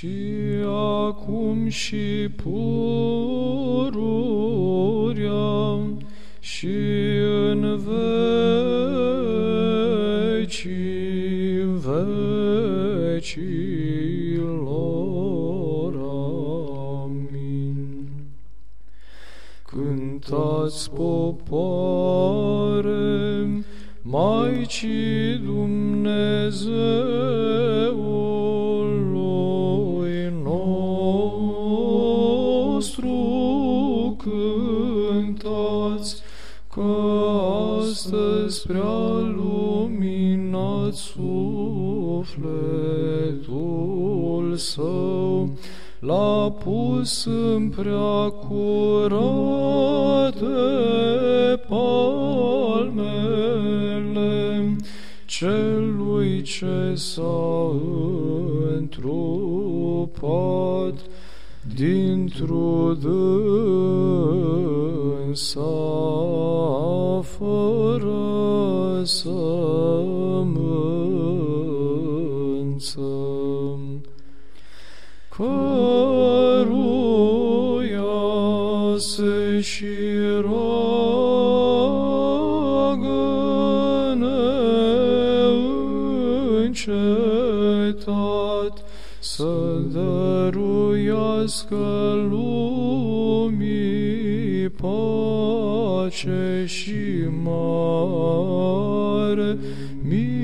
și acum și pururia și în vecii vecilor. Amin. Cântați popoare, Maicii Dumnezeului că astăzi prea luminat sufletul său, l-a pus în prea curate palmele celui ce s-a întrupat dintr-o dânsa rosum unsum. Corias sirogane încetat Să ce și mare, mie